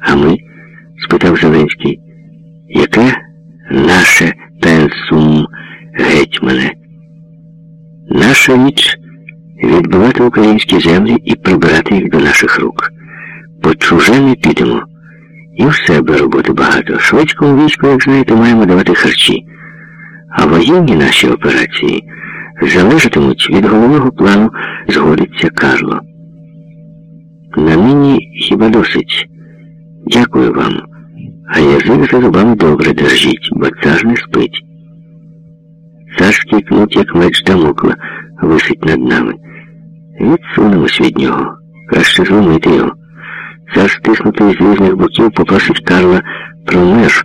А ми? спитав Зеленський. Яке наше пенсум гетьмане? Наша річ відбивати українські землі і прибирати їх до наших рук. По чуже не підемо. І в себе роботи багато. Шведському війську, як знаєте, маємо давати харчі. А воєнні наші операції залежатимуть від головного плану, згодиться Карло. На нині хіба досить. Дякую вам. А язик за зубами добре держіть, бо цар не спить. Царський кнут, як меч Дамокла, висить над нами. Відсунемось від нього. Краще зломити його. Цар, стиснутий з різних боків, попросить Карла про мир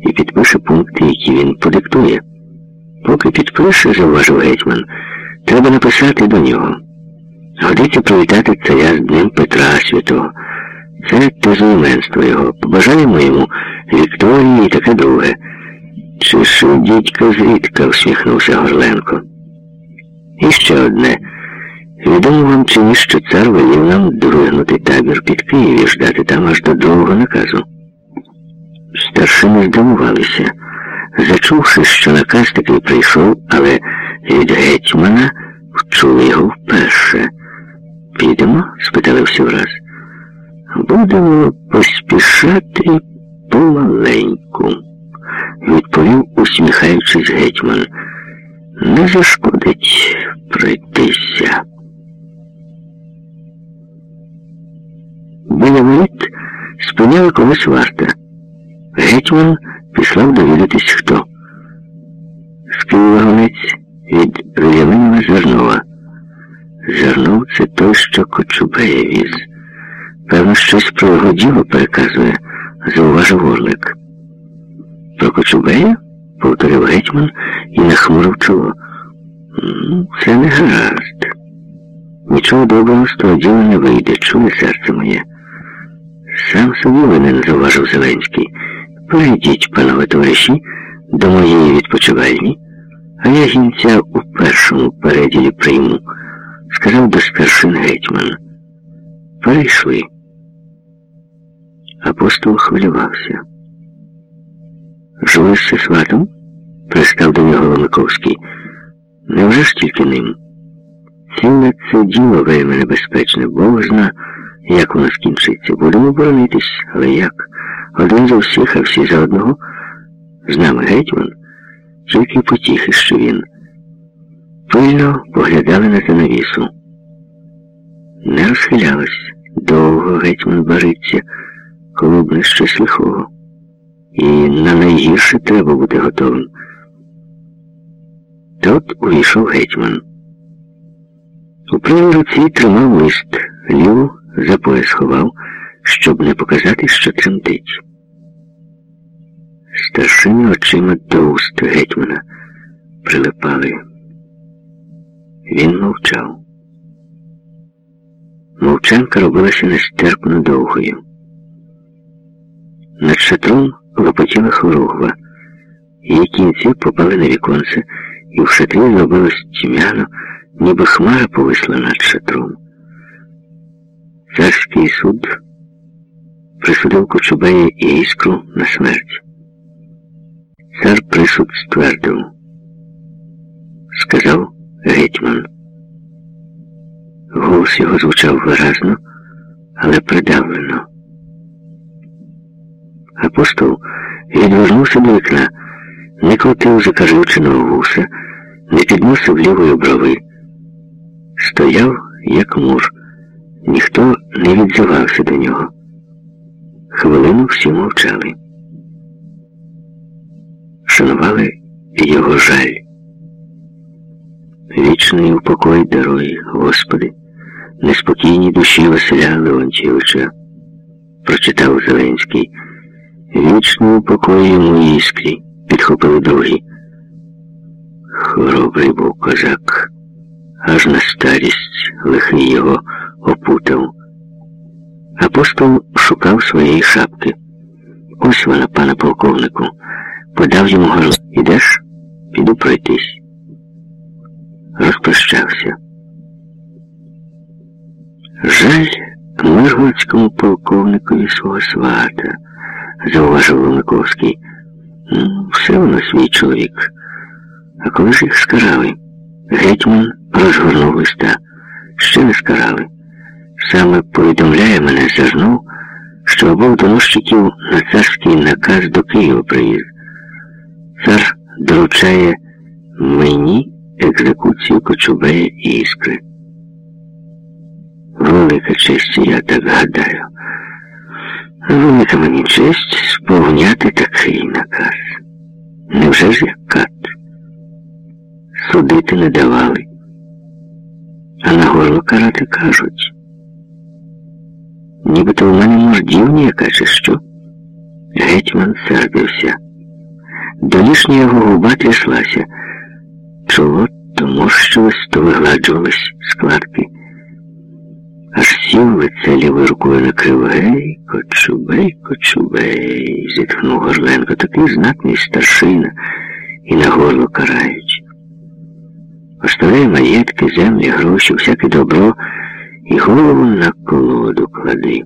і підпише пункти, які він подиктує. Поки підпише, зауважив гетьман, треба написати до нього. Годиться привітати царя з Днем Петра Святого. Це тезоіменство його. Побажаємо йому Вікторії таке друге. Чи ж дідька зрідка, усміхнувся Горленко. І ще одне. Відомо вам чи ні, що цар велів нам двигнути табір під Київ і ждати там аж до другого наказу. Старшини здивувалися, зачувши, що наказ такий прийшов, але від гетьмана вчули його вперше. Підемо? спитали всі враз. Будемо поспішати помаленьку, відповів, усміхаючись гетьман. Не зашкодить пройтися. Біля воріт спиняла когось варта. Гетьман післав довідатись хто. З гонець від Вільяминова Зернова. Зернов це той, що Кочубея віз. Певно, щось про його діло переказує, зауважив Орлик. Про Кочубея? повторив гетьман і нахмурив чоло. Це не гаразд. Нічого доброго з того діла не вийде, чує серце моє. Сам собі винен, зауважив Зеленський. Перейдіть, панове товариші, до моєї відпочивальні, а я гінця у першому переділі прийму, сказав до старшин гетьман. Перейшли. Апостол хвилювався. Жуєшся сватом? пристав до нього Ломиковський. Невже ж тільки ним? Ціле це діло вельми небезпечне, Бог зна, як воно скінчиться. Будемо боронитись, але як? Один за всіх, а всі за одного. З нами гетьман, тільки потіхи, що він. Пильно поглядали на занавісу. Не розхилялась. Довго гетьман бариться, коли щось лихого. І на найгірше треба бути готовим. Тут увійшов гетьман. У правій руці тримав лист, ліву за пояс ховав, щоб не показати, що тремтить. Старшими очима до уст гетьмана прилипали. Він мовчав. Мовчанка робилася нестерпно довгою. Над шатром лопотіла хоругва. Її кінці попали на віконце, і в шатрі зробилось тьмяно, ніби хмара повисла над шатром. Царський суд присудив Кочубея і іскру на смерть. Цар присуд ствердив. Сказав гетьман. Голос його звучав виразно, але придавлено. Апостол відвернувся до вікна, не крутив закажученого вуса, не підносив лівої брови. Стояв, як мур, ніхто не відзивався до нього. Хвилину всі мовчали. Шанували його жаль. Вічний упокой даруй, Господи, неспокійній душі Василя Леонтійовича, прочитав Зеленський. Вічний упокой йому іскрі, підхопили другі. Хоробрий був козак, аж на старість лихий його опутав. Апостол шукав своєї шапки. Ось вона, пане полковнику, подав йому горло. Ідеш? Піду пройтись. Розпрощався. Жаль миргородському полковникові свого свата, зауважив Ломиковський. Ну, все воно свій чоловік. А коли ж їх скарали? Гетьман розгорнув листа. Ще не скарали. Саме повідомляє мене Зажнув, що обох доносчиків на царський наказ до Києва приїзд. Цар доручає мені екзекуцію Кочубея і іскри. Велика честь, я так гадаю. Велика мені честь сповняти такий наказ. Невже ж як кат? Судити не давали, а на горло карати кажуть. Нібито у мене мордівня яка чи що? Гетьман сердився. Долішня його губа тряслася. Чоло то морщилось, то вигладжувались складки. Аж сів лице лівою рукою накрив гей, кочубей, кочубей, зітхнув Горленко, такий знатний старшина і на горло караючи. Оставляй маєтки, землі, гроші, всяке добро і голову на колоду клади.